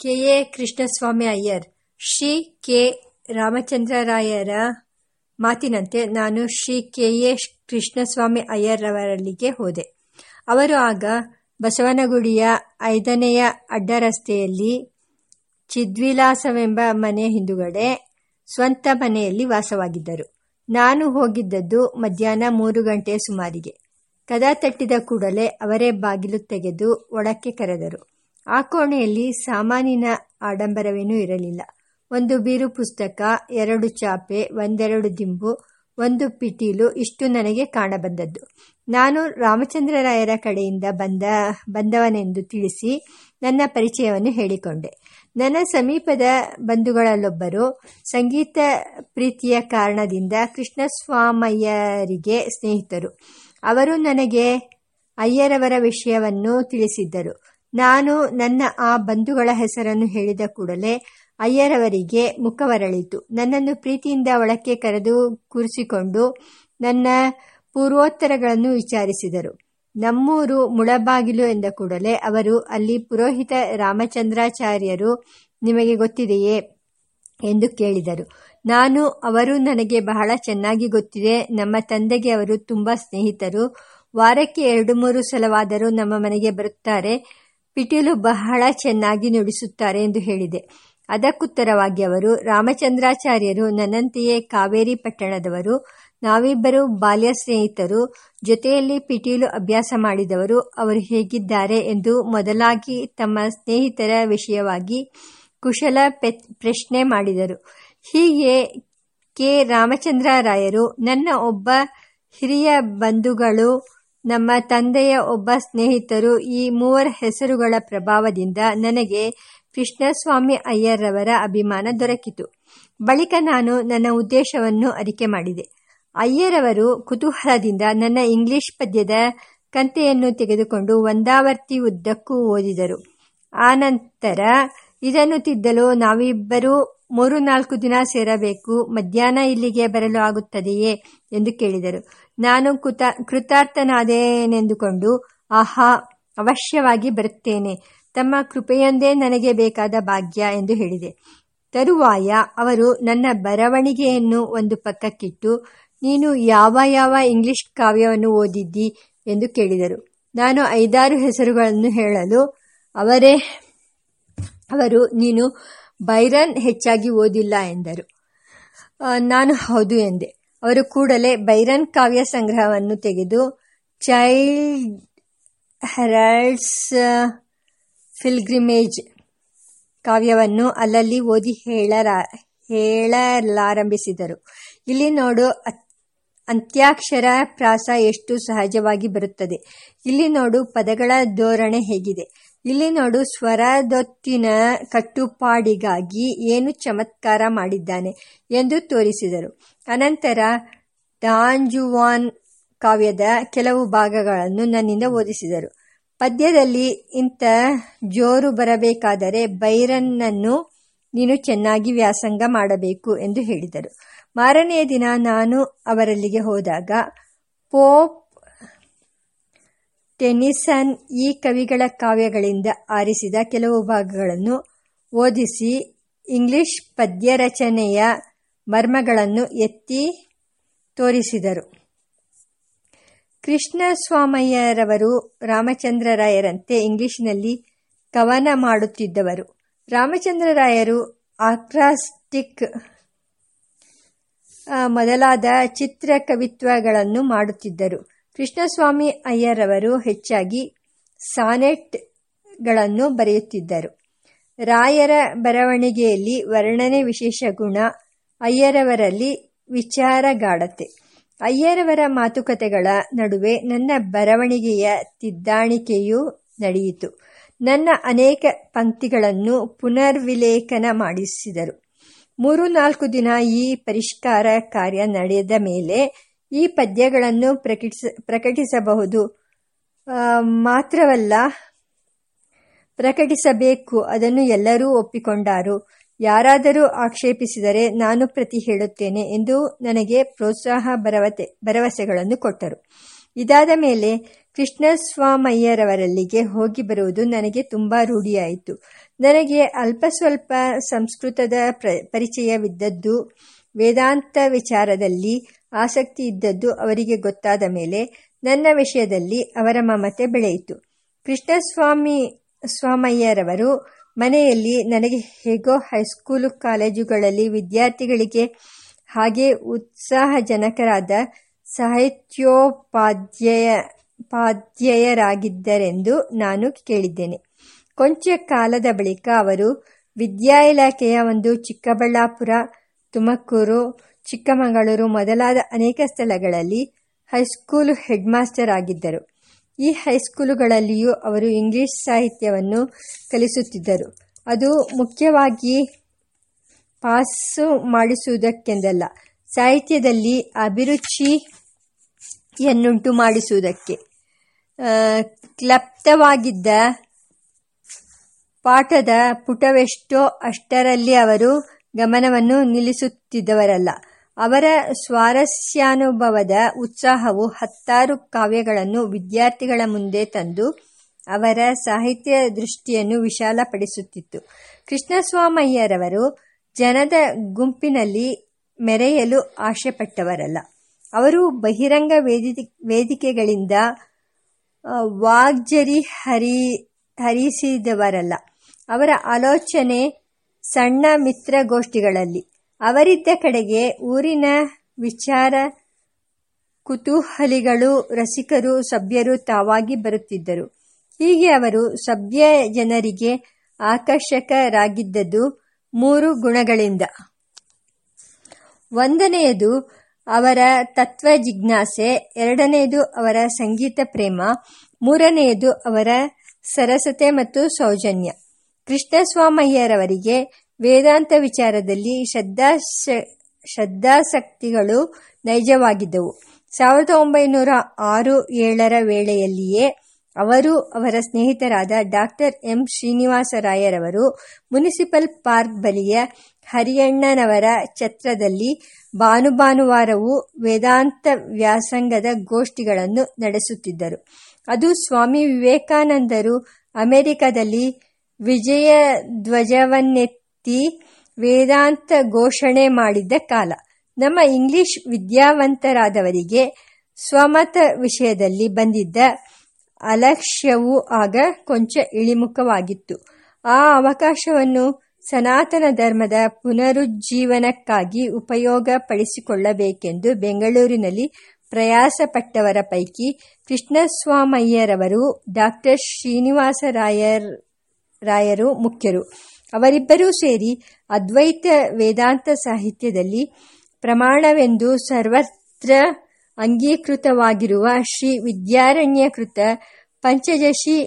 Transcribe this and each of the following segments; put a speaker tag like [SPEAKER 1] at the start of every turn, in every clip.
[SPEAKER 1] K A Krishnaswami Iyer, Shri K ರಾಮಚಂದ್ರರಾಯರ ಮಾತಿನಂತೆ ನಾನು Shri K A Krishnaswami ಅಯ್ಯರ್ರವರಲ್ಲಿಗೆ ಹೋದೆ. ಅವರು ಆಗ ಬಸವನಗುಡಿಯ ಐದನೆಯ ಅಡ್ಡರಸ್ತೆಯಲ್ಲಿ ಚಿದ್ವಿಲಾಸವೆಂಬ ಮನೆ ಹಿಂದುಗಡೆ ಸ್ವಂತ ಮನೆಯಲ್ಲಿ ವಾಸವಾಗಿದ್ದರು. ನಾನು ಹೋಗಿದ್ದದ್ದು ಮಧ್ಯಾಹ್ನ ಮೂರು ಗಂಟೆಯ ಸುಮಾರಿಗೆ. ಕದ ತಟ್ಟಿದ ಕೂಡಲೇ ಅವರೇ ಬಾಗಿಲು ತೆಗೆದು ಒಳಕ್ಕೆ ಕರೆದರು. ಆ ಕೋಣೆಯಲ್ಲಿ ಸಾಮಾನಿನ ಆಡಂಬರವೇನೂ ಇರಲಿಲ್ಲ. ಒಂದು ಬೀರು ಪುಸ್ತಕ, ಎರಡು ಚಾಪೆ, ಒಂದೆರಡು ದಿಂಬು, ಒಂದು ಪಿಟೀಲು ಇಷ್ಟು ನನಗೆ ಕಾಣಬಂದದ್ದು. ನಾನು ರಾಮಚಂದ್ರರಾಯರ ಕಡೆಯಿಂದ ಬಂದ, ಬಂದವನೆಂದು ತಿಳಿಸಿ ನನ್ನ ಪರಿಚಯವನ್ನು ಹೇಳಿಕೊಂಡೆ. ನನ್ನ ಸಮೀಪದ ಬಂಧುಗಳಲ್ಲೊಬ್ಬರು ಸಂಗೀತ ಪ್ರೀತಿಯ ಕಾರಣದಿಂದ ಕೃಷ್ಣಸ್ವಾಮಯ್ಯರಿಗೆ ಸ್ನೇಹಿತರು. ಅವರು ನನಗೆ ಅಯ್ಯರವರ ವಿಷಯವನ್ನು ತಿಳಿಸಿದ್ದರು. ನಾನು ನನ್ನ ಆ ಬಂಧುಗಳ ಹೆಸರನ್ನು ಹೇಳಿದ ಕೂಡಲೇ ಅಯ್ಯರವರಿಗೆ ಮುಖವರಳಿತು. ನನ್ನನ್ನು ಪ್ರೀತಿಯಿಂದ ಒಳಕ್ಕೆ ಕರೆದು ಕೂರಿಸಿಕೊಂಡು ನನ್ನ ಪೂರ್ವೋತ್ತರಗಳನ್ನು ವಿಚಾರಿಸಿದರು. ನಮ್ಮೂರು ಮುಳಬಾಗಿಲು ಎಂದ ಕೂಡಲೇ ಅವರು ಅಲ್ಲಿ ಪುರೋಹಿತ ರಾಮಚಂದ್ರಾಚಾರ್ಯರು ನಿಮಗೆ ಗೊತ್ತಿದೆಯೇ ಎಂದು ಕೇಳಿದರು. ನಾನು, ಅವರು ನನಗೆ ಬಹಳ ಚೆನ್ನಾಗಿ ಗೊತ್ತಿದೆ. ನಮ್ಮ ತಂದೆಗೆ ಅವರು ತುಂಬ ಸ್ನೇಹಿತರು. ವಾರಕ್ಕೆ ಎರಡು ಮೂರು ಸಲವಾದರೂ ನಮ್ಮ ಮನೆಗೆ ಬರುತ್ತಾರೆ. ಪಿಟೀಲು ಬಹಳ ಚೆನ್ನಾಗಿ ನುಡಿಸುತ್ತಾರೆ ಎಂದು ಹೇಳಿದೆ. ಅದಕ್ಕುತ್ತರವಾಗಿ ಅವರು, ರಾಮಚಂದ್ರಾಚಾರ್ಯರು ನನ್ನಂತೆಯೇ ಕಾವೇರಿ ಪಟ್ಟಣದವರು, ನಾವಿಬ್ಬರು ಬಾಲ್ಯ ಸ್ನೇಹಿತರು, ಜೊತೆಯಲ್ಲಿ ಪಿಟೀಲು ಅಭ್ಯಾಸ ಮಾಡಿದವರು, ಅವರು ಹೇಗಿದ್ದಾರೆ ಎಂದು ಮೊದಲಾಗಿ ತಮ್ಮ ಸ್ನೇಹಿತರ ವಿಷಯವಾಗಿ ಕುಶಲ ಪ್ರಶ್ನೆ ಮಾಡಿದರು. ಹೀಗೆ ಕೆ. ರಾಮಚಂದ್ರ ರಾಯರು ನನ್ನ ಒಬ್ಬ ಹಿರಿಯ ಬಂಧುಗಳು ನಮ್ಮ ತಂದೆಯ ಒಬ್ಬ ಸ್ನೇಹಿತರು ಈ ಮೂವರ ಹೆಸರುಗಳ ಪ್ರಭಾವದಿಂದ ನನಗೆ ಕೃಷ್ಣಸ್ವಾಮಿ ಅಯ್ಯರ್ರವರ ಅಭಿಮಾನ ದೊರಕಿತು. ಬಳಿಕ ನಾನು ನನ್ನ ಉದ್ದೇಶವನ್ನು ಅರಿಕೆ ಮಾಡಿದೆ. ಅಯ್ಯರವರು ಕುತೂಹಲದಿಂದ ನನ್ನ ಇಂಗ್ಲಿಷ್ ಪದ್ಯದ ಕಂತೆಯನ್ನು ತೆಗೆದುಕೊಂಡು ಒಂದಾವರ್ತಿ ಉದ್ದಕ್ಕೂ ಓದಿದರು. ಆನಂತರ ಇದನ್ನು ತಿದ್ದಲು ನಾವಿಬ್ಬರೂ ಮೂರು ನಾಲ್ಕು ದಿನ ಸೇರಬೇಕು, ಮಧ್ಯಾಹ್ನ ಇಲ್ಲಿಗೆ ಬರಲು ಆಗುತ್ತದೆಯೇ ಎಂದು ಕೇಳಿದರು. ನಾನು ಕೃತ, ಕೃತಾರ್ಥನಾದೇನೆಂದುಕೊಂಡು, ಆಹಾ, ಅವಶ್ಯವಾಗಿ ಬರುತ್ತೇನೆ. ತಮ್ಮ ಕೃಪೆಯೊಂದೇ ನನಗೆ ಬೇಕಾದ ಭಾಗ್ಯ ಎಂದು ಹೇಳಿದೆ. ತರುವಾಯ ಅವರು ನನ್ನ ಬರವಣಿಗೆಯನ್ನು ಒಂದು ಪಕ್ಕಕ್ಕಿಟ್ಟು, ನೀನು ಯಾವ ಯಾವ ಇಂಗ್ಲಿಷ್ ಕಾವ್ಯವನ್ನು ಓದಿದ್ದಿ ಎಂದು ಕೇಳಿದರು. ನಾನು ಐದಾರು ಹೆಸರುಗಳನ್ನು ಹೇಳಲು ಅವರೇ, ಅವರು, ನೀನು ಬೈರನ್ ಹೆಚ್ಚಾಗಿ ಓದಿಲ್ಲ ಎಂದರು. ನಾನು ಹೌದು ಎಂದೆ. ಅವರು ಕೂಡಲೇ ಬೈರನ್ ಕಾವ್ಯ ಸಂಗ್ರಹವನ್ನು ತೆಗೆದು ಚೈಲ್ಡ್ ಹೆರಾಲ್ಡ್ಸ್ ಫಿಲ್ಗ್ರಿಮೇಜ್ ಕಾವ್ಯವನ್ನು ಅಲ್ಲಲ್ಲಿ ಓದಿ ಹೇಳರ, ಹೇಳಲಾರಂಭಿಸಿದರು. ಇಲ್ಲಿ ನೋಡು ಅಂತ್ಯಾಕ್ಷರ ಪ್ರಾಸ ಎಷ್ಟು ಸಹಜವಾಗಿ ಬರುತ್ತದೆ. ಇಲ್ಲಿ ನೋಡು, ಪದಗಳ ಧೋರಣೆ ಹೇಗಿದೆ. ಇಲ್ಲಿ ನೋಡು, ಸ್ವರದೊತ್ತಿನ ಕಟ್ಟುಪಾಡಿಗಾಗಿ ಏನು ಚಮತ್ಕಾರ ಮಾಡಿದ್ದಾನೆ ಎಂದು ತೋರಿಸಿದರು. ಅನಂತರ ಡಾಂಜುವಾನ್ ಕಾವ್ಯದ ಕೆಲವು ಭಾಗಗಳನ್ನು ನನ್ನಿಂದ ಓದಿಸಿದರು. ಪದ್ಯದಲ್ಲಿ ಇಂಥ ಜೋರು ಬರಬೇಕಾದರೆ ಬೈರನ್ನನ್ನು ನೀನು ಚೆನ್ನಾಗಿ ವ್ಯಾಸಂಗ ಮಾಡಬೇಕು ಎಂದು ಹೇಳಿದರು. ಮಾರನೆಯ ದಿನ ನಾನು ಅವರಲ್ಲಿಗೆ ಹೋದಾಗ ಪೋಪ್ ಟೆನಿಸನ್ ಈ ಕವಿಗಳ ಕಾವ್ಯಗಳಿಂದ ಆರಿಸಿದ ಕೆಲವು ಭಾಗಗಳನ್ನು ಓದಿಸಿ ಇಂಗ್ಲಿಷ್ ಪದ್ಯ ರಚನೆಯ ಮರ್ಮಗಳನ್ನು ಎತ್ತಿ ತೋರಿಸಿದರು. ಕೃಷ್ಣಸ್ವಾಮಯ್ಯರವರು ರಾಮಚಂದ್ರರಾಯರಂತೆ ಇಂಗ್ಲಿಷ್ನಲ್ಲಿ ಕವನ ಮಾಡುತ್ತಿದ್ದವರು. ರಾಮಚಂದ್ರರಾಯರು ಆಕ್ರಾಸ್ಟಿಕ್ ಮೊದಲಾದ ಚಿತ್ರ ಕವಿತ್ವಗಳನ್ನು ಮಾಡುತ್ತಿದ್ದರು. ಕೃಷ್ಣಸ್ವಾಮಿ ಅಯ್ಯರವರು ಹೆಚ್ಚಾಗಿ ಸಾನೆಟ್ಗಳನ್ನು ಬರೆಯುತ್ತಿದ್ದರು. ರಾಯರ ಬರವಣಿಗೆಯಲ್ಲಿ ವರ್ಣನೆ ವಿಶೇಷ ಗುಣ ಅಯ್ಯರವರಲ್ಲಿ ವಿಚಾರಗಾಢತೆ ಅಯ್ಯರವರ ಮಾತುಕತೆಗಳ ನಡುವೆ ನನ್ನ ಬರವಣಿಗೆಯ ತಿದ್ದಾಣಿಕೆಯೂ ನಡೆಯಿತು. ನನ್ನ ಅನೇಕ ಪಂಕ್ತಿಗಳನ್ನು ಪುನರ್ವಿಲೇಖನ ಮಾಡಿಸಿದರು. ಮೂರು ನಾಲ್ಕು ದಿನ ಈ ಪರಿಷ್ಕಾರ ಕಾರ್ಯ ನಡೆದ ಮೇಲೆ ಈ ಪದ್ಯಗಳನ್ನು ಪ್ರಕಟಿಸ, ಪ್ರಕಟಿಸಬಹುದು. ಮಾತ್ರವಲ್ಲ, ಪ್ರಕಟಿಸಬೇಕು, ಅದನ್ನು ಎಲ್ಲರೂ ಒಪ್ಪಿಕೊಂಡಾರು. ಯಾರಾದರೂ ಆಕ್ಷೇಪಿಸಿದರೆ ನಾನು ಪ್ರತಿ ಹೇಳುತ್ತೇನೆ ಎಂದು ನನಗೆ ಪ್ರೋತ್ಸಾಹ ಭರವತೆ, ಭರವಸೆಗಳನ್ನು ಕೊಟ್ಟರು. ಇದಾದ ಮೇಲೆ ಕೃಷ್ಣಸ್ವಾಮಯ್ಯರವರಲ್ಲಿಗೆ ಹೋಗಿ ಬರುವುದು ನನಗೆ ತುಂಬ ರೂಢಿಯಾಯಿತು. ನನಗೆ ಅಲ್ಪ ಸ್ವಲ್ಪ ಸಂಸ್ಕೃತದ ಪ್ರ, ಪರಿಚಯವಿದ್ದದ್ದು ವೇದಾಂತ ವಿಚಾರದಲ್ಲಿ ಆಸಕ್ತಿ ಇದ್ದದ್ದು ಅವರಿಗೆ ಗೊತ್ತಾದ ಮೇಲೆ ನನ್ನ ವಿಷಯದಲ್ಲಿ ಅವರ ಮಮತೆ ಬೆಳೆಯಿತು. ಕೃಷ್ಣಸ್ವಾಮಿ ಸ್ವಾಮಯ್ಯರವರು ಮನೆಯಲ್ಲಿ ನನಗೆ ಹೇಗೋ ಹೈಸ್ಕೂಲು ಕಾಲೇಜುಗಳಲ್ಲಿ ವಿದ್ಯಾರ್ಥಿಗಳಿಗೆ ಹಾಗೆ ಉತ್ಸಾಹಜನಕರಾದ ಸಾಹಿತ್ಯೋಪಾಧ್ಯಾಯರಾಗಿದ್ದರೆಂದು ನಾನು ಕೇಳಿದ್ದೇನೆ. ಕೊಂಚ ಕಾಲದ ಬಳಿಕ ಅವರು ವಿದ್ಯಾ ಇಲಾಖೆಯ ಒಂದು ಚಿಕ್ಕಬಳ್ಳಾಪುರ, ತುಮಕೂರು ಚಿಕ್ಕಮಗಳೂರು ಮೊದಲಾದ ಅನೇಕ ಸ್ಥಳಗಳಲ್ಲಿ ಹೈಸ್ಕೂಲು ಹೆಡ್ ಮಾಸ್ಟರ್ ಆಗಿದ್ದರು. ಈ ಹೈಸ್ಕೂಲುಗಳಲ್ಲಿಯೂ ಅವರು ಇಂಗ್ಲಿಷ್ ಸಾಹಿತ್ಯವನ್ನು ಕಲಿಸುತ್ತಿದ್ದರು. ಅದು ಮುಖ್ಯವಾಗಿ ಪಾಸು ಮಾಡಿಸುವುದಕ್ಕೆಂದಲ್ಲ, ಸಾಹಿತ್ಯದಲ್ಲಿ ಅಭಿರುಚಿಯನ್ನುಂಟು ಮಾಡಿಸುವುದಕ್ಕೆ. ಕ್ಲಪ್ತವಾಗಿದ್ದ ಪಾಠದ ಪುಟವೆಷ್ಟೋ ಅಷ್ಟರಲ್ಲಿ ಅವರು ಗಮನವನ್ನು ನಿಲ್ಲಿಸುತ್ತಿದ್ದವರಲ್ಲ. ಅವರ ಸ್ವಾರಸ್ಯಾನುಭವದ ಉತ್ಸಾಹವು ಹತ್ತಾರು ಕಾವ್ಯಗಳನ್ನು ವಿದ್ಯಾರ್ಥಿಗಳ ಮುಂದೆ ತಂದು ಅವರ ಸಾಹಿತ್ಯ ದೃಷ್ಟಿಯನ್ನು ವಿಶಾಲಪಡಿಸುತ್ತಿತ್ತು. ಕೃಷ್ಣಸ್ವಾಮಯ್ಯರವರು ಜನದ ಗುಂಪಿನಲ್ಲಿ ಮೆರೆಯಲು ಆಶೆಪಟ್ಟವರಲ್ಲ. ಅವರು ಬಹಿರಂಗ ವೇದಿ ವೇದಿಕೆಗಳಿಂದ ವಾಗ್ಜರಿ ಹರಿ, ಹರಿಸಿದವರಲ್ಲ. ಅವರ ಆಲೋಚನೆ ಸಣ್ಣ ಮಿತ್ರಗೋಷ್ಠಿಗಳಲ್ಲಿ. ಅವರಿದ್ದ ಕಡೆಗೆ ಊರಿನ ವಿಚಾರ ಕುತೂಹಲಿಗಳು, ರಸಿಕರು, ಸಭ್ಯರು ತಾವಾಗಿ ಬರುತ್ತಿದ್ದರು. ಹೀಗೆ ಅವರು ಸಭ್ಯ ಜನರಿಗೆ ಆಕರ್ಷಕರಾಗಿದ್ದದ್ದು ಮೂರು ಗುಣಗಳಿಂದ. ಒಂದನೆಯದು ಅವರ ತತ್ವ ಜಿಜ್ಞಾಸೆ, ಎರಡನೆಯದು ಅವರ ಸಂಗೀತ ಪ್ರೇಮ, ಮೂರನೆಯದು ಅವರ ಸರಸತೆ ಮತ್ತು ಸೌಜನ್ಯ. ಕೃಷ್ಣಸ್ವಾಮಯ್ಯರವರಿಗೆ ವೇದಾಂತ ವಿಚಾರದಲ್ಲಿ ಶ್ರದ್ಧಾ ಶ್ರದ್ಧಾಸಕ್ತಿಗಳು ನೈಜವಾಗಿದ್ದವು. ಸಾವಿರದ ಒಂಬೈನೂರ ಆರು, ಏಳರ ವೇಳೆಯಲ್ಲಿಯೇ ಅವರು ಅವರ ಸ್ನೇಹಿತರಾದ ಡಾಕ್ಟರ್ ಎಂ ಶ್ರೀನಿವಾಸರಾಯರವರು ಮುನಿಸಿಪಲ್ ಪಾರ್ಕ್ ಬಳಿಯ ಹರಿಯಣ್ಣನವರ ಛತ್ರದಲ್ಲಿ ಭಾನುಭಾನುವಾರವೂ ವೇದಾಂತ ವ್ಯಾಸಂಗದ ಗೋಷ್ಠಿಗಳನ್ನು ನಡೆಸುತ್ತಿದ್ದರು. ಅದು ಸ್ವಾಮಿ ವಿವೇಕಾನಂದರು ಅಮೆರಿಕದಲ್ಲಿ ವಿಜಯ ಧ್ವಜವನ್ನೆತ್ತಿ ವೇದಾಂತ ಘೋಷಣೆ ಮಾಡಿದ್ದ ಕಾಲ. ನಮ್ಮ ಇಂಗ್ಲಿಷ್ ವಿದ್ಯಾವಂತರಾದವರಿಗೆ ಸ್ವಮತ ವಿಷಯದಲ್ಲಿ ಬಂದಿದ್ದ ಅಲಕ್ಷ್ಯವೂ ಆಗ ಕೊಂಚ ಇಳಿಮುಖವಾಗಿತ್ತು. ಆ ಅವಕಾಶವನ್ನು ಸನಾತನ ಧರ್ಮದ ಪುನರುಜ್ಜೀವನಕ್ಕಾಗಿ ಉಪಯೋಗಪಡಿಸಿಕೊಳ್ಳಬೇಕೆಂದು ಬೆಂಗಳೂರಿನಲ್ಲಿ ಪ್ರಯಾಸಪಟ್ಟವರ ಪೈಕಿ ಕೃಷ್ಣಸ್ವಾಮಯ್ಯರವರು ಡಾಕ್ಟರ್ ಶ್ರೀನಿವಾಸರಾಯರ್ ರಾಯರು, ಮುಖ್ಯರು. ಅವರಿಬ್ಬರೂ ಸೇರಿ ಅದ್ವೈತ ವೇದಾಂತ ಸಾಹಿತ್ಯದಲ್ಲಿ ಪ್ರಮಾಣವೆಂದು ಸರ್ವತ್ರ ಅಂಗೀಕೃತವಾಗಿರುವ ಶ್ರೀ ವಿದ್ಯಾರಣ್ಯಕೃತ ಪಂಚದಶಿ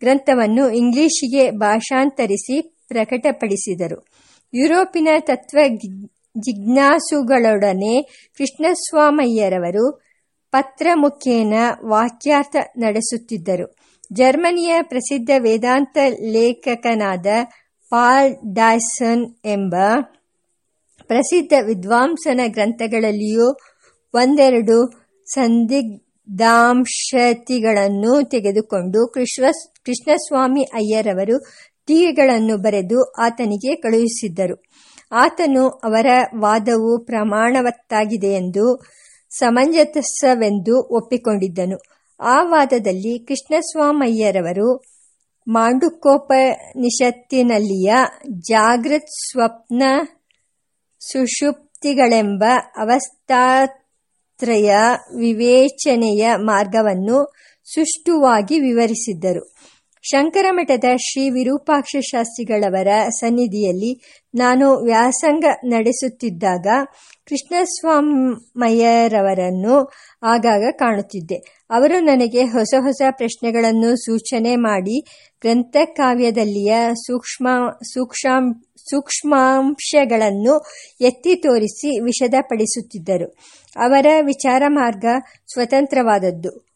[SPEAKER 1] ಗ್ರಂಥವನ್ನು ಇಂಗ್ಲಿಶಿಗೆ ಭಾಷಾಂತರಿಸಿ ಪ್ರಕಟಪಡಿಸಿದರು. ಯುರೋಪಿನ ತತ್ವ ಜಿಜ್ಞಾಸುಗಳೊಡನೆ ಕೃಷ್ಣಸ್ವಾಮಯ್ಯರವರು ಪತ್ರ ಮುಖೇನ ವಾಕ್ಯಾರ್ಥ ನಡೆಸುತ್ತಿದ್ದರು. ಜರ್ಮನಿಯ ಪ್ರಸಿದ್ಧ ವೇದಾಂತ ಲೇಖಕನಾದ ಪಾಲ್ ಡಾಯ್ಸನ್ ಎಂಬ ಪ್ರಸಿದ್ಧ ವಿದ್ವಾಂಸನ ಗ್ರಂಥಗಳಲ್ಲಿಯೂ ಒಂದೆರಡು ಸಂದಿಗ್ಧಾಂಶತಿಗಳನ್ನು ತೆಗೆದುಕೊಂಡು ಕೃಷ್ಣ ಕೃಷ್ಣಸ್ವಾಮಿ ಅಯ್ಯರವರು ಟೀಕೆಗಳನ್ನು ಬರೆದು ಆತನಿಗೆ ಕಳುಹಿಸಿದ್ದರು. ಆತನು ಅವರ ವಾದವು ಪ್ರಮಾಣವತ್ತಾಗಿದೆಯೆಂದು ಸಮಂಜಸವೆಂದು ಒಪ್ಪಿಕೊಂಡಿದ್ದನು. ಆ ವಾದದಲ್ಲಿ ಕೃಷ್ಣಸ್ವಾಮಯ್ಯರವರು ಮಾಂಡುಕೋಪನಿಷತ್ತಿನಲ್ಲಿಯ ಜಾಗೃತ್ ಸ್ವಪ್ನ ಸುಷುಪ್ತಿಗಳೆಂಬ ಅವಸ್ಥಾತ್ರಯ ವಿವೇಚನೆಯ ಮಾರ್ಗವನ್ನು ಸುಷ್ಟುವಾಗಿ ವಿವರಿಸಿದ್ದರು. ಶಂಕರಮಠದ ಶ್ರೀ ವಿರೂಪಾಕ್ಷ ಶಾಸ್ತ್ರಿಗಳವರ ಸನ್ನಿಧಿಯಲ್ಲಿ ನಾನು ವ್ಯಾಸಂಗ ನಡೆಸುತ್ತಿದ್ದಾಗ ಕೃಷ್ಣಸ್ವಾಮಯ್ಯರವರನ್ನು ಆಗಾಗ ಕಾಣುತ್ತಿದ್ದೆ. ಅವರು ನನಗೆ ಹೊಸ ಹೊಸ ಪ್ರಶ್ನೆಗಳನ್ನು ಸೂಚನೆ ಮಾಡಿ ಗ್ರಂಥಕಾವ್ಯದಲ್ಲಿಯ ಸೂಕ್ಷ್ಮ ಸೂಕ್ಷ್ಮ, ಸೂಕ್ಷ್ಮಾಂಶಗಳನ್ನು ಎತ್ತಿ ತೋರಿಸಿ ವಿಷದಪಡಿಸುತ್ತಿದ್ದರು. ಅವರ ವಿಚಾರ ಮಾರ್ಗ ಸ್ವತಂತ್ರವಾದದ್ದು.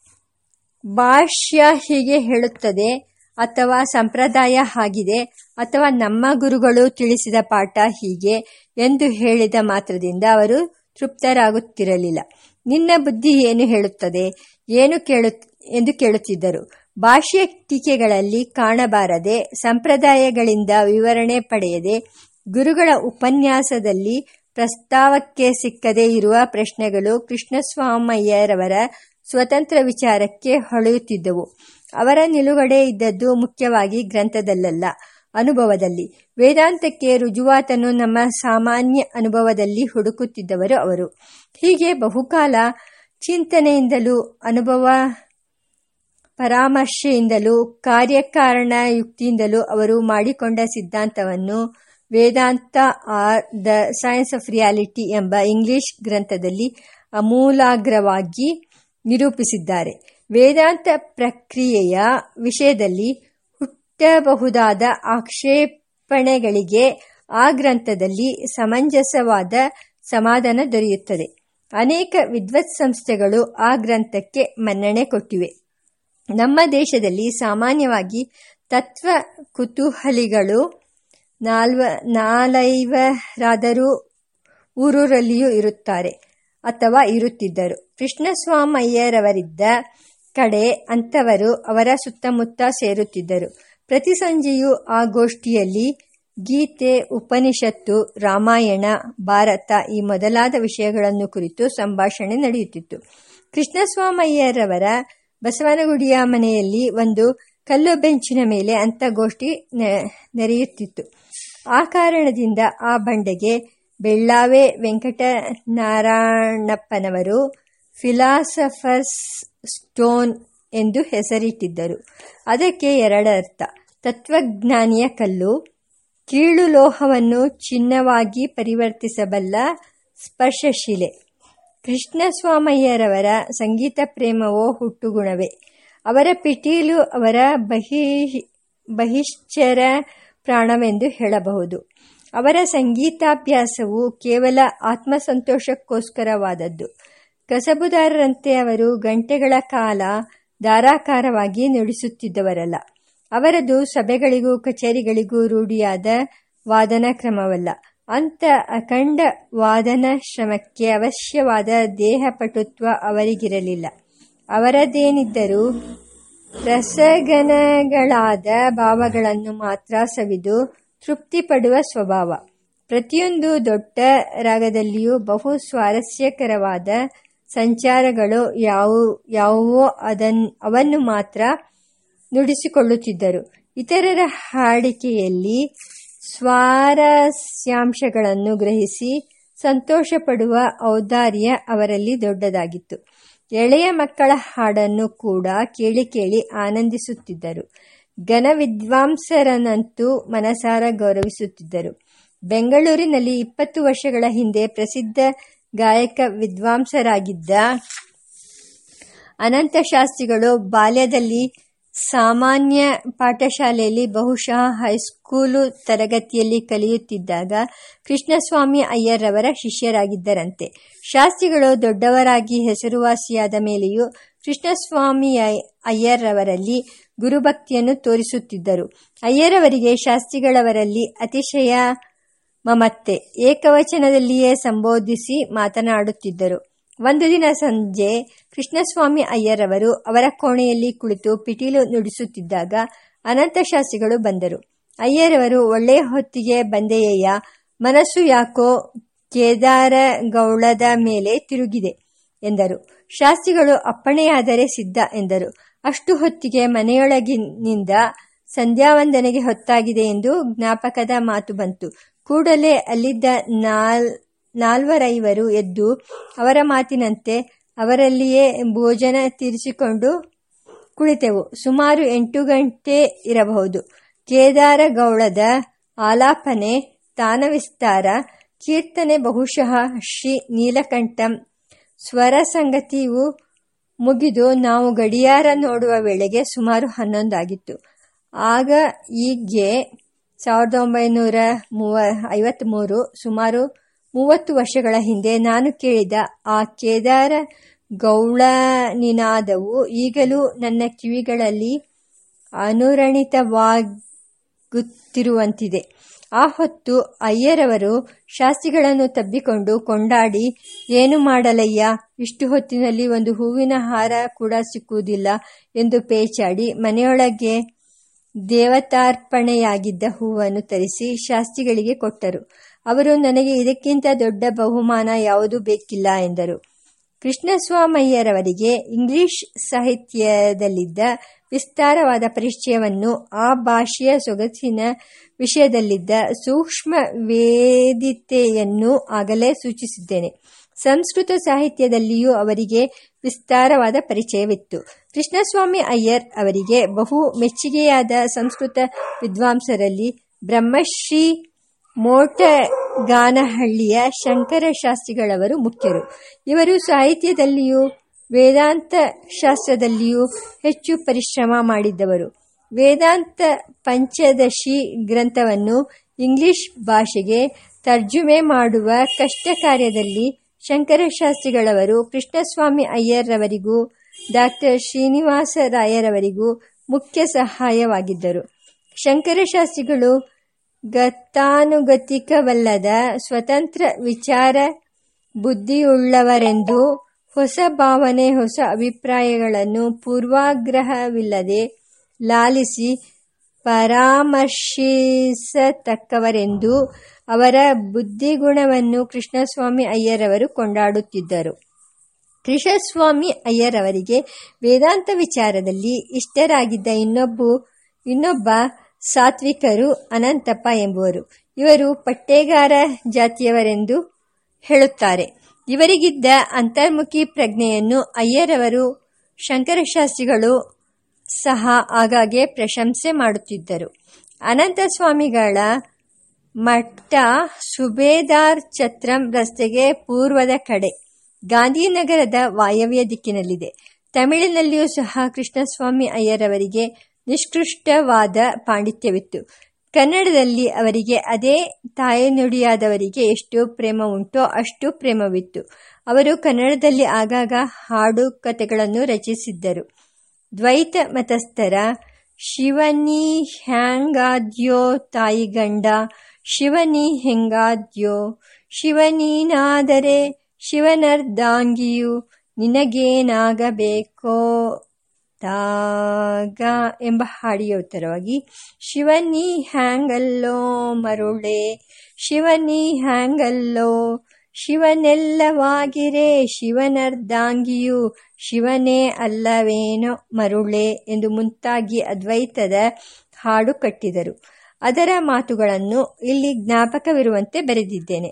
[SPEAKER 1] ಭಾಷ್ಯ ಹೀಗೆ ಹೇಳುತ್ತದೆ ಅಥವಾ ಸಂಪ್ರದಾಯ ಆಗಿದೆ ಅಥವಾ ನಮ್ಮ ಗುರುಗಳು ತಿಳಿಸಿದ ಪಾಠ ಹೀಗೆ ಎಂದು ಹೇಳಿದ ಮಾತ್ರದಿಂದ ಅವರು ತೃಪ್ತರಾಗುತ್ತಿರಲಿಲ್ಲ. ನಿನ್ನ ಬುದ್ಧಿ ಏನು ಹೇಳುತ್ತದೆ? ಏನು ಕೇಳು, ಎಂದು ಕೇಳುತ್ತಿದ್ದರು. ಭಾಷೆಯ ಟೀಕೆಗಳಲ್ಲಿ ಕಾಣಬಾರದೆ ಸಂಪ್ರದಾಯಗಳಿಂದ ವಿವರಣೆ ಪಡೆಯದೆ ಗುರುಗಳ ಉಪನ್ಯಾಸದಲ್ಲಿ ಪ್ರಸ್ತಾವಕ್ಕೆ ಸಿಕ್ಕದೇ ಇರುವ ಪ್ರಶ್ನೆಗಳು ಕೃಷ್ಣಸ್ವಾಮಯ್ಯರವರ ಸ್ವತಂತ್ರ ವಿಚಾರಕ್ಕೆ ಹೊಳೆಯುತ್ತಿದ್ದವು. ಅವರ ನಿಲುಗಡೆ ಇದ್ದದ್ದು ಮುಖ್ಯವಾಗಿ ಗ್ರಂಥದಲ್ಲಲ್ಲ, ಅನುಭವದಲ್ಲಿ. ವೇದಾಂತಕ್ಕೆ ರುಜುವಾತನ್ನು ನಮ್ಮ ಸಾಮಾನ್ಯ ಅನುಭವದಲ್ಲಿ ಹುಡುಕುತ್ತಿದ್ದವರು ಅವರು. ಹೀಗೆ ಬಹುಕಾಲ ಚಿಂತನೆಯಿಂದಲೂ, ಅನುಭವ ಪರಾಮರ್ಶೆಯಿಂದಲೂ ಕಾರ್ಯಕಾರಣ ಯುಕ್ತಿಯಿಂದಲೂ ಅವರು ಮಾಡಿಕೊಂಡ ಸಿದ್ಧಾಂತವನ್ನು Vedanta or the science of reality ಎಂಬ ಇಂಗ್ಲಿಷ್ ಗ್ರಂಥದಲ್ಲಿ ಅಮೂಲಾಗ್ರವಾಗಿ ನಿರೂಪಿಸಿದ್ದಾರೆ. ವೇದಾಂತ ಪ್ರಕ್ರಿಯೆಯ ವಿಷಯದಲ್ಲಿ ಹುಟ್ಟಬಹುದಾದ ಆಕ್ಷೇಪಣೆಗಳಿಗೆ ಆ ಗ್ರಂಥದಲ್ಲಿ ಸಮಂಜಸವಾದ ಸಮಾಧಾನ ದೊರೆಯುತ್ತದೆ. ಅನೇಕ ವಿದ್ವತ್ ಸಂಸ್ಥೆಗಳು ಆ ಗ್ರಂಥಕ್ಕೆ ಮನ್ನಣೆ ಕೊಟ್ಟಿವೆ. ನಮ್ಮ ದೇಶದಲ್ಲಿ ಸಾಮಾನ್ಯವಾಗಿ ತತ್ವ ಕುತೂಹಲಿಗಳು ನಾಲ್ವ ನಾಲೈವರಾದರೂ ಊರೂರಲ್ಲಿಯೂ ಇರುತ್ತಾರೆ. ಅಥವಾ ಇರುತ್ತಿದ್ದರು. ಕೃಷ್ಣಸ್ವಾಮಯ್ಯರವರಿದ್ದ ಕಡೆ ಅಂಥವರು ಅವರ ಸುತ್ತಮುತ್ತ ಸೇರುತ್ತಿದ್ದರು. ಪ್ರತಿ ಸಂಜೆಯೂ ಆ ಗೋಷ್ಠಿಯಲ್ಲಿ ಗೀತೆ, ಉಪನಿಷತ್ತು, ರಾಮಾಯಣ, ಭಾರತ ಈ ಮೊದಲಾದ ವಿಷಯಗಳನ್ನು ಕುರಿತು ಸಂಭಾಷಣೆ ನಡೆಯುತ್ತಿತ್ತು. ಕೃಷ್ಣಸ್ವಾಮಯ್ಯರವರ ಬಸವನಗುಡಿಯ ಮನೆಯಲ್ಲಿ ಒಂದು ಕಲ್ಲು ಬೆಂಚಿನ ಮೇಲೆ ಅಂಥ ಗೋಷ್ಠಿ ನೆರೆಯುತ್ತಿತ್ತು. ಆ ಕಾರಣದಿಂದ ಆ ಬಂಡೆಗೆ ಬೆಳ್ಳಾವೆ ವೆಂಕಟನಾರಾಯಣಪ್ಪನವರು ಫಿಲಾಸಫರ್ಸ್ ಸ್ಟೋನ್ ಎಂದು ಹೆಸರಿಟ್ಟಿದ್ದರು. ಅದಕ್ಕೆ ಎರಡರ್ಥ. ತತ್ವಜ್ಞಾನಿಯ ಕಲ್ಲು. ಕೀಳು ಲೋಹವನ್ನು ಚಿನ್ನವಾಗಿ ಪರಿವರ್ತಿಸಬಲ್ಲ ಸ್ಪರ್ಶಶಿಲೆ. ಕೃಷ್ಣಸ್ವಾಮಯ್ಯರವರ ಸಂಗೀತ ಪ್ರೇಮವೋ ಹುಟ್ಟುಗುಣವೇ. ಅವರ ಪಿಟೀಲು ಅವರ ಬಹಿ, ಬಹಿಶ್ಚರ ಪ್ರಾಣವೆಂದು ಹೇಳಬಹುದು. ಅವರ ಸಂಗೀತಾಭ್ಯಾಸವು ಕೇವಲ ಆತ್ಮಸಂತೋಷಕ್ಕೋಸ್ಕರವಾದದ್ದು. ಕಸಬುದಾರರಂತೆ ಅವರು ಗಂಟೆಗಳ ಕಾಲ ಧಾರಾಕಾರವಾಗಿ ನುಡಿಸುತ್ತಿದ್ದವರಲ್ಲ. ಅವರದು ಸಭೆಗಳಿಗೂ ಕಚೇರಿಗಳಿಗೂ ರೂಢಿಯಾದ ವಾದನ ಕ್ರಮವಲ್ಲ. ಅಂಥ ಅಖಂಡ ವಾದನ ಶ್ರಮಕ್ಕೆ ಅವಶ್ಯವಾದ ದೇಹಪಟುತ್ವ ಅವರಿಗಿರಲಿಲ್ಲ. ಅವರದೇನಿದ್ದರೂ ರಸಗನಗಳಾದ ಭಾವಗಳನ್ನು ಮಾತ್ರ ಸವಿದು ತೃಪ್ತಿಪಡುವ ಸ್ವಭಾವ. ಪ್ರತಿಯೊಂದು ದೊಡ್ಡ ರಾಗದಲ್ಲಿಯೂ ಬಹು ಸ್ವಾರಸ್ಯಕರವಾದ ಸಂಚಾರಗಳು ಯಾವ, ಯಾವುವೋ ಅದನ್, ಅವನ್ನು ಮಾತ್ರ ನುಡಿಸಿಕೊಳ್ಳುತ್ತಿದ್ದರು. ಇತರರ ಹಾಡಿಕೆಯಲ್ಲಿ ಸ್ವಾರಸ್ಯಾಂಶಗಳನ್ನು ಗ್ರಹಿಸಿ ಸಂತೋಷಪಡುವ ಔದಾರ್ಯ ಅವರಲ್ಲಿ ದೊಡ್ಡದಾಗಿತ್ತು. ಎಳೆಯ ಮಕ್ಕಳ ಹಾಡನ್ನು ಕೂಡ ಕೇಳಿ ಕೇಳಿ ಆನಂದಿಸುತ್ತಿದ್ದರು. ಘನ ವಿದ್ವಾಂಸರನ್ನಂತೂ ಮನಸಾರ ಗೌರವಿಸುತ್ತಿದ್ದರು. ಬೆಂಗಳೂರಿನಲ್ಲಿ ಇಪ್ಪತ್ತು ವರ್ಷಗಳ ಹಿಂದೆ ಪ್ರಸಿದ್ಧ ಗಾಯಕ ವಿದ್ವಾಂಸರಾಗಿದ್ದ ಅನಂತಶಾಸ್ತ್ರಿಗಳು ಬಾಲ್ಯದಲ್ಲಿ ಸಾಮಾನ್ಯ ಪಾಠಶಾಲೆಯಲ್ಲಿ ಬಹುಶಃ ಹೈಸ್ಕೂಲು ತರಗತಿಯಲ್ಲಿ ಕಲಿಯುತ್ತಿದ್ದಾಗ ಕೃಷ್ಣಸ್ವಾಮಿ ಅಯ್ಯರವರ ಶಿಷ್ಯರಾಗಿದ್ದರಂತೆ. ಶಾಸ್ತ್ರಿಗಳು ದೊಡ್ಡವರಾಗಿ ಹೆಸರುವಾಸಿಯಾದ ಮೇಲೆಯೂ ಕೃಷ್ಣಸ್ವಾಮಿ ಅಯ್ಯರವರಲ್ಲಿ ಗುರುಭಕ್ತಿಯನ್ನು ತೋರಿಸುತ್ತಿದ್ದರು. ಅಯ್ಯರವರಿಗೆ ಶಾಸ್ತ್ರಿಗಳವರಲ್ಲಿ ಅತಿಶಯ ಮಮತ್ತೆ ಏಕವಚನದಲ್ಲಿಯೇ ಸಂಬೋಧಿಸಿ ಮಾತನಾಡುತ್ತಿದ್ದರು. ಒಂದು ದಿನ ಸಂಜೆ ಕೃಷ್ಣಸ್ವಾಮಿ ಅಯ್ಯರವರು ಅವರ ಕೋಣೆಯಲ್ಲಿ ಕುಳಿತು ಪಿಟೀಲು ನುಡಿಸುತ್ತಿದ್ದಾಗ ಅನಂತಶಾಸ್ತ್ರಿಗಳು ಬಂದರು. ಅಯ್ಯರವರು ಒಳ್ಳೆಯ ಹೊತ್ತಿಗೆ ಬಂದೆಯ್ಯ ಮನಸ್ಸು ಯಾಕೋ ಕೇದಾರಗೌಳದ ಮೇಲೆ ತಿರುಗಿದೆ. ಎಂದರು. ಶಾಸ್ತ್ರಿಗಳು ಅಪ್ಪಣೆಯಾದರೆ ಸಿದ್ಧ ಎಂದರು. ಅಷ್ಟು ಹೊತ್ತಿಗೆ ಮನೆಯೊಳಗಿನಿಂದ ಸಂಧ್ಯಾವಂದನೆಗೆ ಹೊತ್ತಾಗಿದೆ ಎಂದು ಜ್ಞಾಪಕದ ಮಾತು ಬಂತು. ಕೂಡಲೇ ಅಲ್ಲಿದ್ದ ನಾಲ್, ನಾಲ್ವರೈವರು ಎದ್ದು ಅವರ ಮಾತಿನಂತೆ ಅವರಲ್ಲಿಯೇ ಭೋಜನ ತೀರಿಸಿಕೊಂಡು ಕುಳಿತೆವು. ಸುಮಾರು ಎಂಟು ಗಂಟೆ ಇರಬಹುದು. ಕೇದಾರಗೌಳದ ಆಲಾಪನೆ, ತಾನವಿಸ್ತಾರ, ಕೀರ್ತನೆ ಬಹುಶಃ ಶ್ರೀ ನೀಲಕಂಠಂ ಸ್ವರ ಸಂಗತಿಯು ಮುಗಿದು ನಾವು ಗಡಿಯಾರ ನೋಡುವ ವೇಳೆಗೆ ಸುಮಾರು ಹನ್ನೊಂದಾಗಿತ್ತು. ಆಗ ಈಗ್ಗೆ ಸಾವಿರದ ಒಂಬೈನೂರ ಮೂವ ಐವತ್ತ್ಮೂರು ಸುಮಾರು ಮೂವತ್ತು ವರ್ಷಗಳ ಹಿಂದೆ ನಾನು ಕೇಳಿದ ಆ ಕೇದಾರ ಗೌಳನಿನಾದವು ಈಗಲೂ ನನ್ನ ಕಿವಿಗಳಲ್ಲಿ ಅನುರಣಿತವಾಗುತ್ತಿರುವಂತಿದೆ. ಆ ಹೊತ್ತು ಅಯ್ಯರವರು ಶಾಸ್ತ್ರಿಗಳನ್ನು ತಬ್ಬಿಕೊಂಡು ಕೊಂಡಾಡಿ, ಏನು ಮಾಡಲಯ್ಯ? ಇಷ್ಟು ಹೊತ್ತಿನಲ್ಲಿ ಒಂದು ಹೂವಿನ ಹಾರ ಕೂಡ ಸಿಕ್ಕುವುದಿಲ್ಲ ಎಂದು ಪೇಚಾಡಿ ಮನೆಯೊಳಗೆ ದೇವತಾರ್ಪಣೆಯಾಗಿದ್ದ ಹೂವನ್ನು ತರಿಸಿ ಶಾಸ್ತ್ರಿಗಳಿಗೆ ಕೊಟ್ಟರು. ಅವರು ನನಗೆ ಇದಕ್ಕಿಂತ ದೊಡ್ಡ ಬಹುಮಾನ ಯಾವುದೂ ಬೇಕಿಲ್ಲ ಎಂದರು. ಕೃಷ್ಣಸ್ವಾಮಯ್ಯರವರಿಗೆ ಇಂಗ್ಲಿಷ್ ಸಾಹಿತ್ಯದಲ್ಲಿದ್ದ ವಿಸ್ತಾರವಾದ ಪರಿಚಯವನ್ನು ಆ ಭಾಷೆಯ ಸೊಗಸಿನ ವಿಷಯದಲ್ಲಿದ್ದ ಸೂಕ್ಷ್ಮ ವೇದಿತೆಯನ್ನು ಆಗಲೇ ಸೂಚಿಸಿದ್ದೇನೆ. ಸಂಸ್ಕೃತ ಸಾಹಿತ್ಯದಲ್ಲಿಯೂ ಅವರಿಗೆ ವಿಸ್ತಾರವಾದ ಪರಿಚಯವಿತ್ತು. ಕೃಷ್ಣಸ್ವಾಮಿ ಅಯ್ಯರ್ ಅವರಿಗೆ ಬಹು ಮೆಚ್ಚುಗೆಯಾದ ಸಂಸ್ಕೃತ ವಿದ್ವಾಂಸರಲ್ಲಿ ಬ್ರಹ್ಮಶ್ರೀ ಮೋಟಗಾನಹಳ್ಳಿಯ ಶಂಕರ ಶಾಸ್ತ್ರಿಗಳವರು ಮುಖ್ಯರು. ಇವರು ಸಾಹಿತ್ಯದಲ್ಲಿಯೂ ವೇದಾಂತ ಶಾಸ್ತ್ರದಲ್ಲಿಯೂ ಹೆಚ್ಚು ಪರಿಶ್ರಮ ಮಾಡಿದ್ದವರು. ವೇದಾಂತ ಪಂಚದಶಿ ಗ್ರಂಥವನ್ನು ಇಂಗ್ಲಿಷ್ ಭಾಷೆಗೆ ತರ್ಜುಮೆ ಮಾಡುವ ಕಷ್ಟ ಕಾರ್ಯದಲ್ಲಿ ಶಂಕರಶಾಸ್ತ್ರಿಗಳವರು ಕೃಷ್ಣಸ್ವಾಮಿ ಅಯ್ಯರ್ರವರಿಗೂ, ಡಾಕ್ಟರ್ ಶ್ರೀನಿವಾಸ ರಾಯರವರಿಗೂ ಮುಖ್ಯ ಸಹಾಯವಾಗಿದ್ದರು. ಶಂಕರಶಾಸ್ತ್ರಿಗಳು ಗತಾನುಗತಿಕವಲ್ಲದ ಸ್ವತಂತ್ರ ವಿಚಾರ, ಬುದ್ಧಿಯುಳ್ಳವರೆಂದು ಹೊಸ ಭಾವನೆ, ಹೊಸ ಅಭಿಪ್ರಾಯಗಳನ್ನು ಪೂರ್ವಾಗ್ರಹವಿಲ್ಲದೆ ಲಾಲಿಸಿ ಪರಾಮರ್ಶಿಸತಕ್ಕವರೆಂದು ಅವರ ಬುದ್ಧಿಗುಣವನ್ನು ಕೃಷ್ಣಸ್ವಾಮಿ ಅಯ್ಯರವರು ಕೊಂಡಾಡುತ್ತಿದ್ದರು. ಕೃಷ್ಣಸ್ವಾಮಿ ಅಯ್ಯರವರಿಗೆ ವೇದಾಂತ ವಿಚಾರದಲ್ಲಿ ಇಷ್ಟರಾಗಿದ್ದ ಇನ್ನೊಬ್ಬ ಇನ್ನೊಬ್ಬ ಸಾತ್ವಿಕರು ಅನಂತಪ್ಪ ಎಂಬುವರು. ಇವರು ಪಟ್ಟೇಗಾರ ಜಾತಿಯವರೆಂದು ಹೇಳುತ್ತಾರೆ. ಇವರಿಗಿದ್ದ ಅಂತರ್ಮುಖಿ ಪ್ರಜ್ಞೆಯನ್ನು ಅಯ್ಯರವರು, ಶಂಕರಶಾಸ್ತ್ರಿಗಳು ಸಹ ಆಗಾಗ್ಗೆ ಪ್ರಶಂಸೆ ಮಾಡುತ್ತಿದ್ದರು. ಅನಂತ ಸ್ವಾಮಿಗಳ ಮಠ ಸುಬೇದಾರ್ ಛತ್ರಂ ರಸ್ತೆಗೆ ಪೂರ್ವದ ಕಡೆ, ಗಾಂಧಿನಗರದ ವಾಯವ್ಯ ದಿಕ್ಕಿನಲ್ಲಿದೆ. ತಮಿಳಿನಲ್ಲಿಯೂ ಸಹ ಕೃಷ್ಣಸ್ವಾಮಿ ಅಯ್ಯರವರಿಗೆ ನಿಷ್ಕೃಷ್ಟವಾದ ಪಾಂಡಿತ್ಯವಿತ್ತು. ಕನ್ನಡದಲ್ಲಿ ಅವರಿಗೆ ಅದೇ ತಾಯಿನುಡಿಯಾದವರಿಗೆ ಎಷ್ಟು ಪ್ರೇಮ ಉಂಟೋ ಅಷ್ಟು ಪ್ರೇಮವಿತ್ತು. ಅವರು ಕನ್ನಡದಲ್ಲಿ ಆಗಾಗ ಹಾಡು ಕಥೆಗಳನ್ನು ರಚಿಸಿದ್ದರು. ದ್ವೈತ ಮತಸ್ಥರ ಶಿವನಿ ಹ್ಯಾಂಗಾದ್ಯೋ ತಾಯಿಗಂಡ ಶಿವನಿ ಹೆಂಗಾದ್ಯೋ, ಶಿವನೀನಾದರೆ ಶಿವನರ್ದಾಂಗಿಯು ನಿನಗೇನಾಗಬೇಕೋ? ತಾಗ ಎಂಬ ಹಾಡಿಯ ಉತ್ತರವಾಗಿ, ಶಿವನಿ ಹ್ಯಾಂಗಲ್ಲೋ ಮರುಳೆ, ಶಿವನಿ ಹ್ಯಾಂಗಲ್ಲೋ, ಶಿವನೆಲ್ಲವಾಗಿರೇ ಶಿವನರ್ಧಾಂಗಿಯು ಶಿವನೇ ಅಲ್ಲವೇನೋ ಮರುಳೆ ಎಂದು ಮುಂತಾಗಿ ಅದ್ವೈತದ ಹಾಡು ಕಟ್ಟಿದರು. ಅದರ ಮಾತುಗಳನ್ನು ಇಲ್ಲಿ ಜ್ಞಾಪಕವಿರುವಂತೆ ಬರೆದಿದ್ದೇನೆ.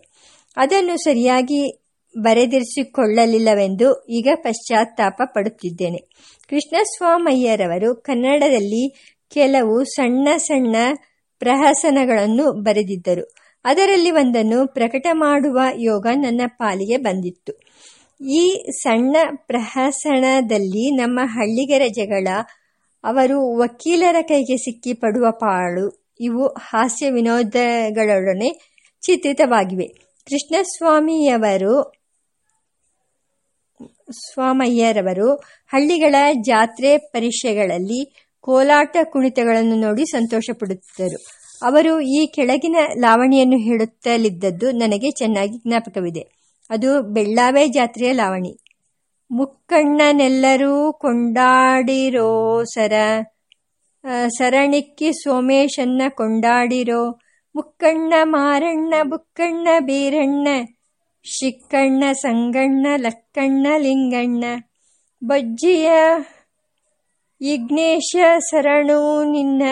[SPEAKER 1] ಅದನ್ನು ಸರಿಯಾಗಿ ಬರೆದಿರಿಸಿಕೊಳ್ಳಲಿಲ್ಲವೆಂದು ಈಗ ಪಶ್ಚಾತ್ತಾಪ ಪಡುತ್ತಿದ್ದೇನೆ. ಕೃಷ್ಣಸ್ವಾಮಯ್ಯರವರು ಕನ್ನಡದಲ್ಲಿ ಕೆಲವು ಸಣ್ಣ ಸಣ್ಣ ಪ್ರಹಸನಗಳನ್ನು ಬರೆದಿದ್ದರು. ಅದರಲ್ಲಿ ಒಂದನ್ನು ಪ್ರಕಟ ಮಾಡುವ ಯೋಗ ನನ್ನ ಪಾಲಿಗೆ ಬಂದಿತ್ತು. ಈ ಸಣ್ಣ ಪ್ರಹಸನದಲ್ಲಿ ನಮ್ಮ ಹಳ್ಳಿಗರ ಜಗಳ, ಅವರು ವಕೀಲರ ಕೈಗೆ ಸಿಕ್ಕಿ ಪಡುವ ಪಾಳು, ಇವು ಹಾಸ್ಯ ವಿನೋದಗಳೊಡನೆ ಚಿತ್ರಿತವಾಗಿವೆ. ಕೃಷ್ಣಸ್ವಾಮಿಯವರು ಸ್ವಾಮಯ್ಯರವರು ಹಳ್ಳಿಗಳ ಜಾತ್ರೆ ಪರಿಷೆಗಳಲ್ಲಿ ಕೋಲಾಟ ಕುಣಿತಗಳನ್ನು ನೋಡಿ ಸಂತೋಷಪಡುತ್ತಿದ್ದರು. ಅವರು ಈ ಕೆಳಗಿನ ಲಾವಣಿಯನ್ನು ಹೇಳುತ್ತಲಿದ್ದದ್ದು ನನಗೆ ಚೆನ್ನಾಗಿ ಜ್ಞಾಪಕವಿದೆ. ಅದು ಬೆಳ್ಳಾವೆ ಜಾತ್ರೆಯ ಲಾವಣಿ. ಮುಕ್ಕಣ್ಣನೆಲ್ಲರೂ ಕೊಂಡಾಡಿರೋ ಸರ ಸರಣಿಕ್ಕಿ ಸೋಮೇಶನ್ನ ಕೊಂಡಾಡಿರೋ ಮುಕ್ಕಣ್ಣ ಮಾರಣ್ಣ, ಬುಕ್ಕಣ್ಣ ಬೀರಣ್ಣ ಶಿಕ್ಕಣ್ಣ, ಸಂಗಣ್ಣ, ಲಕ್ಕಣ್ಣ, ಲಿಂಗಣ್ಣ. ಬಜ್ಜಿಯ ಇಗ್ನೇಶ ಸರಣು ನಿನ್ನ,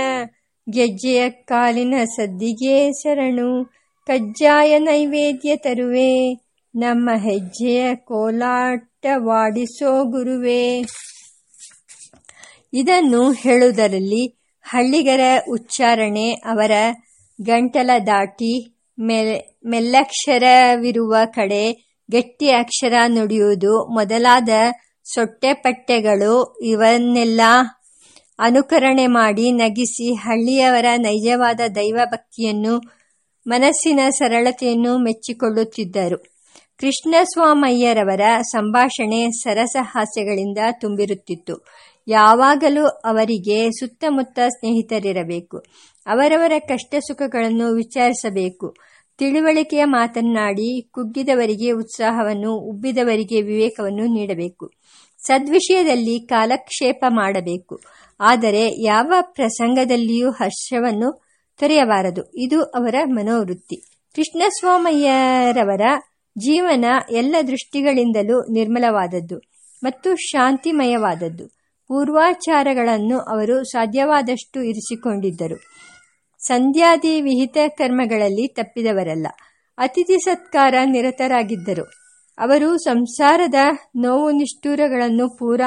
[SPEAKER 1] ಗೆಜ್ಜೆಯ ಕಾಲಿನ ಸದ್ದಿಗೆ ಶರಣು ಕಜ್ಜಾಯ ನೈವೇದ್ಯ ತರುವೆ, ನಮ್ಮ ಹೆಜ್ಜೆಯ ಕೋಲಾಟವಾಡಿಸೋ ಗುರುವೇ. ಇದನ್ನು ಹೇಳುವುದರಲ್ಲಿ ಹಳ್ಳಿಗರ ಉಚ್ಚಾರಣೆ ಅವರ ಗಂಟಲ ದಾಟಿ ಮೆಲ್ಲಕ್ಷರವಿರುವ ಕಡೆ ಗಟ್ಟಿ ಅಕ್ಷರ ನುಡಿಯುವುದು ಮೊದಲಾದ ಸೊಟ್ಟೆಪಟ್ಟೆಗಳು ಇವನ್ನೆಲ್ಲ ಅನುಕರಣೆ ಮಾಡಿ ನಗಿಸಿ ಹಳ್ಳಿಯವರ ನೈಜವಾದ ದೈವಭಕ್ತಿಯನ್ನು ಮನಸ್ಸಿನ ಸರಳತೆಯನ್ನು ಮೆಚ್ಚಿಕೊಳ್ಳುತ್ತಿದ್ದರು. ಕೃಷ್ಣಸ್ವಾಮಯ್ಯರವರ ಸಂಭಾಷಣೆ ಸರಸ ಹಾಸ್ಯಗಳಿಂದ ತುಂಬಿರುತ್ತಿತ್ತು. ಯಾವಾಗಲೂ ಅವರಿಗೆ ಸುತ್ತಮುತ್ತ ಸ್ನೇಹಿತರಿರಬೇಕು. ಅವರವರ ಕಷ್ಟ ಸುಖಗಳನ್ನು ವಿಚಾರಿಸಬೇಕು. ತಿಳಿವಳಿಕೆಯ ಮಾತನ್ನಾಡಿ ಕುಗ್ಗಿದವರಿಗೆ ಉತ್ಸಾಹವನ್ನು, ಉಬ್ಬಿದವರಿಗೆ ವಿವೇಕವನ್ನು ನೀಡಬೇಕು. ಸದ್ವಿಷಯದಲ್ಲಿ ಕಾಲಕ್ಷೇಪ ಮಾಡಬೇಕು. ಆದರೆ ಯಾವ ಪ್ರಸಂಗದಲ್ಲಿಯೂ ಹರ್ಷವನ್ನು ತೊರೆಯಬಾರದು. ಇದು ಅವರ ಮನೋವೃತ್ತಿ. ಕೃಷ್ಣಸ್ವಾಮಯ್ಯರವರ ಜೀವನ ಎಲ್ಲ ದೃಷ್ಟಿಗಳಿಂದಲೂ ನಿರ್ಮಲವಾದದ್ದು ಮತ್ತು ಶಾಂತಿಮಯವಾದದ್ದು. ಪೂರ್ವಾಚಾರಗಳನ್ನು ಅವರು ಸಾಧ್ಯವಾದಷ್ಟು ಇರಿಸಿಕೊಂಡಿದ್ದರು. ಸಂಧ್ಯಾದಿ ವಿಹಿತ ಕರ್ಮಗಳಲ್ಲಿ ತಪ್ಪಿದವರಲ್ಲ. ಅತಿಥಿ ಸತ್ಕಾರ ನಿರತರಾಗಿದ್ದರು. ಅವರು ಸಂಸಾರದ ನೋವು ನಿಷ್ಠೂರಗಳನ್ನು ಪೂರ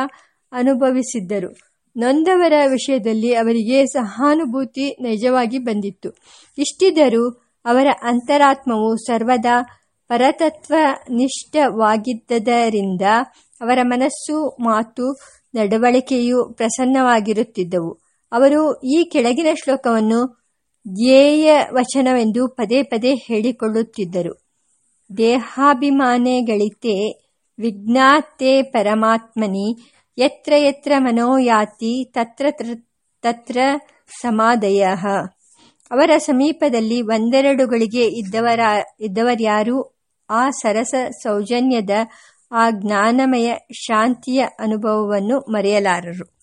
[SPEAKER 1] ಅನುಭವಿಸಿದ್ದರು. ನೊಂದವರ ವಿಷಯದಲ್ಲಿ ಅವರಿಗೆ ಸಹಾನುಭೂತಿ ನಿಜವಾಗಿ ಬಂದಿತ್ತು. ಇಷ್ಟಿದ್ದರೂ ಅವರ ಅಂತರಾತ್ಮವು ಸರ್ವದಾ ಪರತತ್ವನಿಷ್ಠವಾಗಿದ್ದರಿಂದ ಅವರ ಮನಸ್ಸು, ಮಾತು, ನಡವಳಿಕೆಯು ಪ್ರಸನ್ನವಾಗಿರುತ್ತಿದ್ದವು. ಅವರು ಈ ಕೆಳಗಿನ ಶ್ಲೋಕವನ್ನು ಧ್ಯೇಯ ವಚನವೆಂದು ಪದೇ ಪದೇ ಹೇಳಿಕೊಳ್ಳುತ್ತಿದ್ದರು. ದೇಹಾಭಿಮಾನೆಗಳಿತೆ ವಿಜ್ಞಾತೆ ಪರಮಾತ್ಮನಿ, ಯತ್ರ ಯತ್ರ ಮನೋಯಾತಿ, ತತ್ರ ತತ್ರ ಸಮಾಧಯ ಅವರ ಸಮೀಪದಲ್ಲಿ ಒಂದೆರಡುಗಳಿಗೆ ಇದ್ದವರ, ಇದ್ದವರ್ಯಾರು ಆ ಸರಸ ಸೌಜನ್ಯದ ಆ ಜ್ಞಾನಮಯ ಶಾಂತಿಯ ಅನುಭವವನ್ನು ಮರೆಯಲಾರರು.